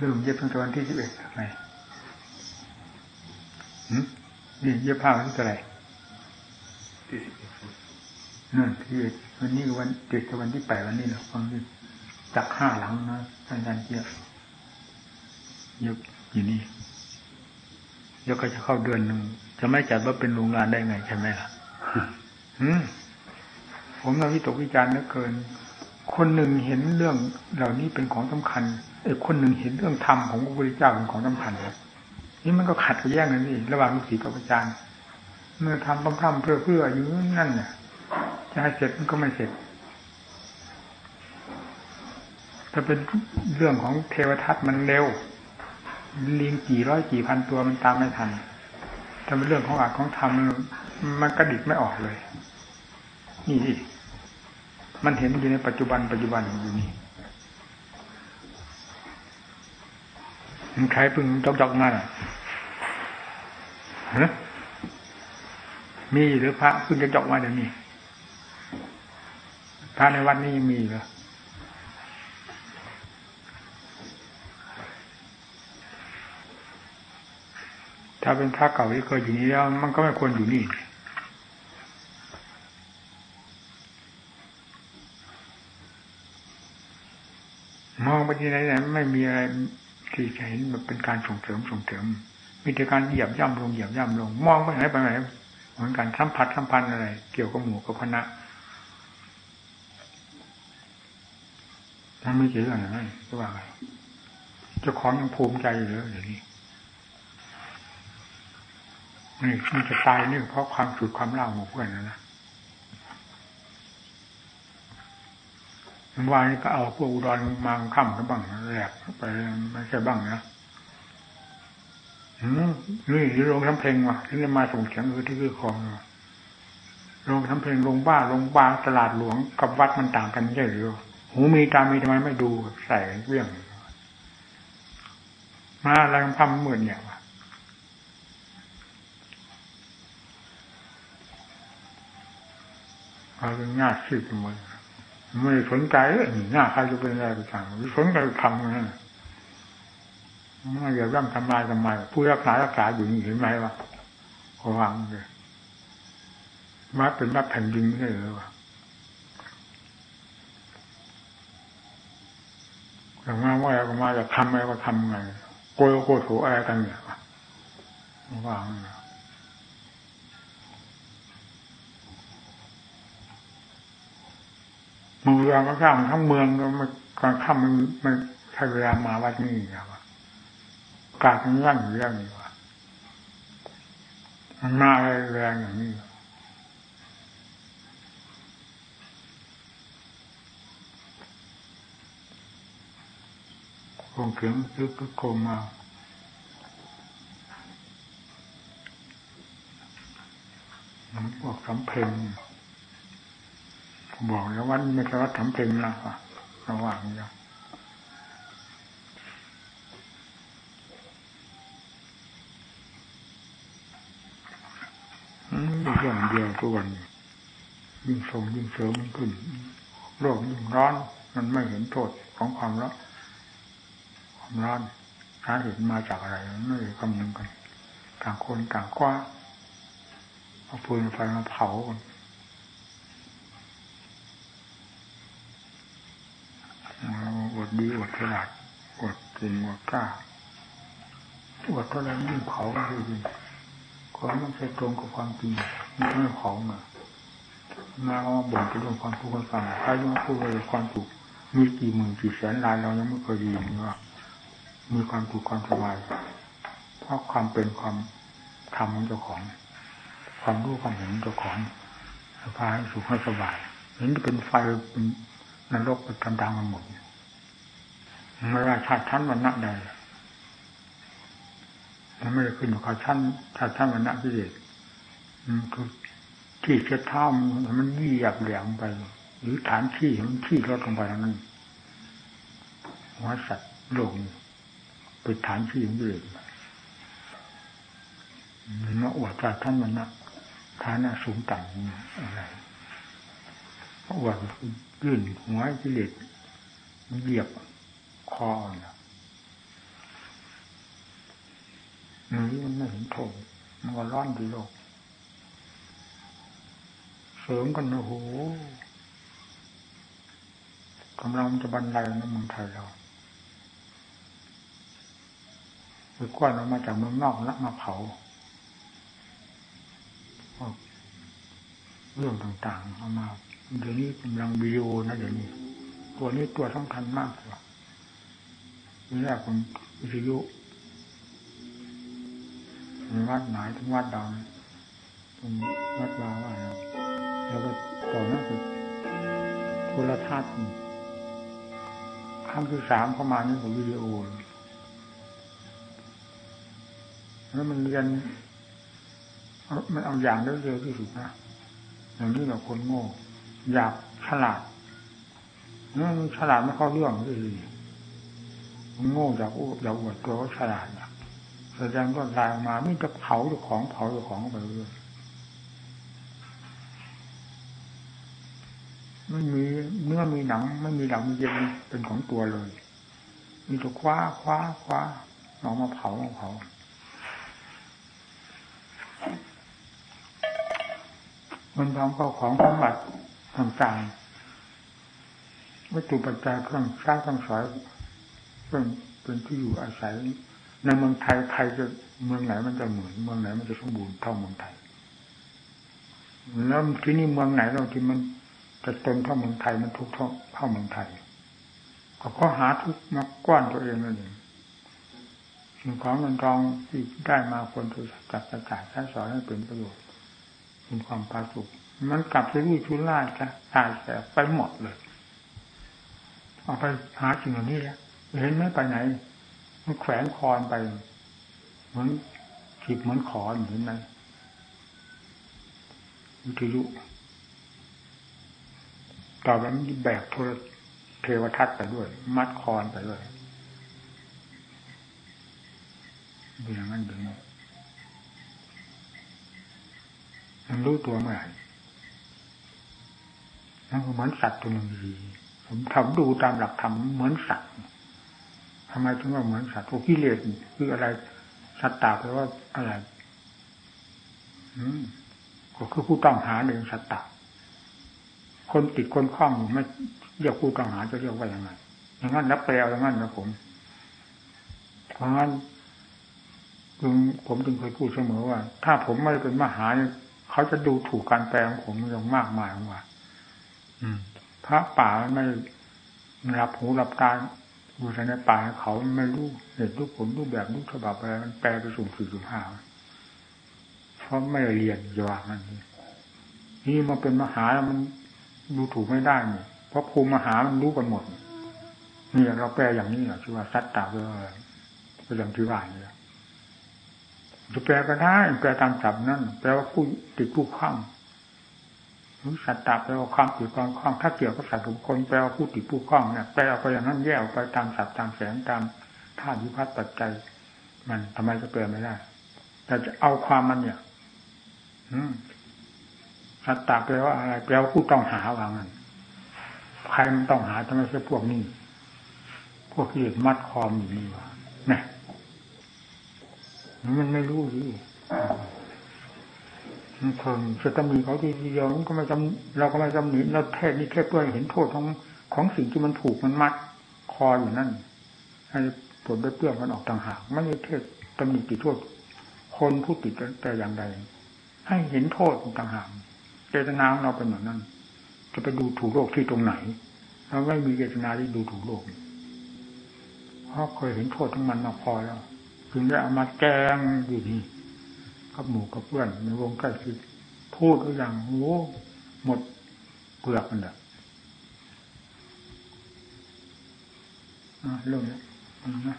เริ่มเย็บตั้งแต่วันที่สิบเอ็ดไงนี่เย็บผ้าวันที่เท่าไหร่ที่สิบเอ็ดนั่นที่วันนี้วันเจ็ดวันที่แปดวันนี้เหรอฟังดิจากห้าหลังนะท่านอาจารย์เจี๊ยบเย็บอยู่นี่เดี๋ยวก็จะเข้าเดือนหนึ่งจะไม่จัดว่าเป็นโรงงานได้ไงใช่ไหมล่ะอืมผมเราวิตกวิจารณ์เหลือเกิน คนหนึ่งเห็นเรื่องเหล่านี้เป็นของสำคัญ ไอ้คนหนึ่งเห็นเรื่องธรรมของพระพุทธเจ้าเป็นของสำคัญนี่มันก็ขัดกับแย้งกันนี่ระหว่างลูกศิษย์กับอาจารย์เมื่อทำพร่ำๆเพื่อเพื่ออยู่นั่นเนี่ยจะให้เสร็จมันก็ไม่เสร็จ ถ้าเป็นเรื่องของเทวทัตมันเร็วลิงกี่ร้อยกี่พันตัวมันตามไม่ทันถ้าเป็นเรื่องของอาจของธรรมมันกระดิกไม่ออกเลย นี่สิมันเห็นอยู่ในปัจจุบันปัจจุบันอยู่นี่มัน ใครพิ่งจอกจอกมาอะมีหรือพระพิ่งจะจอกมาเดี๋ยวนี้พระในวัดนี้มีเหรอถ้าเป็นพระเก่าที่เคยอยู่นี่แล้ว มันก็ไม่ควรอยู่นี่มองไปที่ไหนไหนไม่มีอะไร ที่จะเห็นแบบเป็นการส่งเสริมส่งเสริมมีแต่การเหยียบย่ำลงเหยียบย่ำลง มองไปไหนไปไหนเหมือนกันสัมผัสสัมพันธ์อะไร เกี่ยวกับหมู่กับคณะมันไม่เกี่ยวอะไรนั่นก็ว่าไงเจ้าของยังภูมิใจอยู่เลยเดี๋ยวนี้นี่มันจะตายนี่เพราะความสุดความเล่าของเพื่อนนะนะ วานี่ก็เอาพวกอุดรมาค่ำกันบ้างแหลกไปไม่ใช่บ้างนะนี่ที่โรงทำเพลงว่ะที่จะมาส่งเสียงคือที่คือของโรงทำเพลงโรงบ้าโรงบางตลาดหลวงกับวัดมันต่างกันใช่หรือหูมีตามีทำไมไม่ดูใส่เรื่องมาอะไรพัมหมื่นเนี่ยวะเอาเป็นงาชื่อมือ ไม่สนใจเลยหน้าใครจะเป็นอะไรไปสั่งสนใจทำนั่นไม่อย่าร่ำทำลายทำไมผู้รักษารักษาอยู่นี่เห็นไหมวะระวังเลยมาเป็นรัฐแผ่นดินไม่ใช่หรือวะแต่มาว่าอะไรก็มาจะทำอะไรก็ทำไงโกยโกโถอะไรกันเนี่ยวะระวังนะ มืองก็สร้างทั้งเมืองก็มันกลางค่ำมันมันใช้เวลามาวัดนี้ครับกาดมันยั่งอยู่อย่างนี้วะมันมาอะไรแรงอย่างนี้คงเขียงซึกโคมมาน้ำพวกสำเพ็ง บอกแล้วว่าไม่ใช่วัดสำเพ็งนะระหว่างนี้อย่างเดียวทุกวันยิ่งส่งยิ่งเสริมมันขึ้นโลกยิ่งร้อน มันไม่เห็นโทษของความร้อนความร้อนสาเหตุมาจากอะไรมันไม่คำนึงกันต่างคนต่างกว่าเอาฟืนไฟมาเผากันอ ดดีอดฉลาดอดเก่งอดกล้าอดเท่าไรยิ่งเผาก็คือความไม่ใช่ตรงกับความจริงมันไม่เผามามาเอามาบ่นเป็นเรื่องความทุกข์ความฟังใครยังพูดเลยความถูกมีกี่หมื่นกี่แสนล้านเรายังไม่เคยยินว่า มีความถูกความสบายเพราะความเป็นความธรรมของเจ้าของ ความรู้ความเห็นเจ้าของพาให้สุขให้สบายเห็นเป็นไฟเป็นนรกเป็นกำดังมันหมด ไม่ว่าชาติชั้นวันนักใดมันไม่ได้ขึ้นกับชั้นชาติชั้นวันนักพิเศษคือที่เช็ดเท้ามันยี่หยับแหลมไป หรือฐานขี้มันขี้ลดลงไปนั้นหัวสัตว์ลกเป็นฐานขี้ของพิเศษมันมาอวดชาติชั้นวันนักฐานะสูงต่ำอะไรอวดยื่นหัวกิเลสเหยียบ คอนะนี่มันไม่เห็นโทษมันก็ร้อนดีโลก เสริมกันนะโหกำลังจะบรรลัยในเมืองไทยเราไปกว้านออกมาจากเมืองนอกแล้วมาเผาเรื่องต่างๆเอามาเดี๋ยวนี้กำลังวิดีโอนะเดี๋ยวนี้ ตัวนี้ตัวสำคัญมากเลย นี่แรกผมวิทยุมีวัดไหนถึงวัดดาวตรงวัดวาว่าแล้วก็ต่อหน้าคือโทรทัศน์ครั้งที่สามเข้ามานี่ผมวิดีโอแล้วมันเรียนมันเอาอย่างได้เร็วที่สุดนะอย่างนี้เราคนโง่ อยากฉลาดนี่นฉลาดไม่เข้าเรื่องเลย โง่อยากอู้อยากอวดตัวว่าฉลาดนะแสดงก็ลายมาไม่จะเผาเจ้าของเผาเจ้าของไปเรื่อยไม่มีเนื้อมีหนัง ไม่มีหนังมีเย็นเป็นของตัวเลย มีแต่คว้าคว้าคว้าเอามาเผามาเผามันทำเข้าของสมบัติต่างๆวัตถุปัจจัยเครื่องใช้เครื่องสอย เป็นเป็นที่อยู่อาศัยในเมืองไทยใครจะเมืองไหนมันจะเหมือน เมืองไหนมันจะสมบูรณ์เท่าเมืองไทยแล้วที่นี่เมืองไหนเราที่มันจะเตนเท่าเมืองไทยมันทุกเท่าเท่าเมืองไทยก็เพราะหาทุกมากว้านตัวเองนั่นเองสิ่งของเงินทองที่ได้มาคนจะจัดประกาศใช้สอนให้เป็นประโยชน์เป็นความพาสุขมันกลับไปรุ่ยชุล่าจะตายแสบไปหมดเลย เอาไปหาสิ่งเหล่านี้แล้ว เห็นไหมไปไหน มันแขวนคอนไปเหมือนขีบเหมือนขอนเห็นไหมวิทยุต่อไปมันแบกโทรเทวทัศน์ไปด้วย มัดคอนไปด้วยเป็นอย่างนั้นอย่างนี้มันรู้ตัวเมื่อไหร่นั่นก็เหมือนสัตว์ตัวหนึ่งดีผมทำดูตามหลักธรรมเหมือนสัตว์ ทำไมถึงว่าเหมือนสัตว์ตัวกิเลสคืออะไรสัตตาแปลว่าอะไรอืมก็คือผู้ต้องหาเรื่องสัตตาคนติดคนคล้องไม่เรียกผู้ต้องหาจะเรียกว่าอย่างไงอย่างนั้นแล้วแปลอย่างนั้นนะผมเพราะงั้นจึงผมจึงเคยพูดเสมอว่า ถ้าผมไม่เป็นมหาเขาจะดูถูกการแปลของผมอย่างมากมายว่าอืมพระป่าไม่รับหูรับตา อยู่ในป่าเขาไม่รู้เหตุรูปผลรูปแบบรูปฉบับอะไรมันแปลไปสุ่มสี่สุ่มห้าเพราะไม่เรียนอย่าว่ามันนี่มาเป็นมหาแล้วมันดูถูกไม่ได้เนี่ยเพราะภูมิมหามันรู้กันหมดนี่เราแปลอย่างนี้แหละชื่อว่าสัตตาเพื่อเป็นอย่างที่ว่านี่จะแปลก็ได้แปลตามศัพท์นั่นแปลว่าผู้ติดผู้คล้อง สัตตาแปลว่าความติดความคล้อง ถ้าเกี่ยวกับสัตว์ทุกคนแปลว่าผู้ติดผู้คล้องเนี่ยแปลไปอย่างนั้นแยกไปตามศัพท์ตามแสงตามธาตุวิพัฒน์ปัจจัย มันทำไมจะแปลี่ยนไม่ได้แต่จะเอาความมันเนี่ยอืสัตตาแปลว่าอะไรแปลว่าผู้ต้องหาว่างั้นใครมันต้องหาทำไมใช่พวกนี้พวกที่มัดคอมอยู่นี่วะเนี่ยมันไม่รู้สิ มันคนจะมีเขาทีเดียวมันก็ไม่จำเราก็ไม่จำหนีเราเทศนี่แค่เพื่อเห็นโทษของของสิ่งที่มันถูกมันมัดคออยู่นั่นให้ผลไปเปลื้องมันออกต่างหากไม่ได้เทศตำหนิติโทษ คนผู้ติดแต่อย่างใดให้เห็นโทษต่างหากเจตนาของเราเป็นแบบนั้น จะไปดูถูกโลกที่ตรงไหนเราไม่มีเจตนาที่ดูถูกโลกเพราะเคยเห็นโทษทั้งมันมาพอแล้ว ถึงได้เอามาแกงอยู่นี่ กับหมู่กับเพื่อนในวงใกล้ชิดพูดก็อย่างโอ้หมดเปลือกมันแหละเรื่องนี้นะ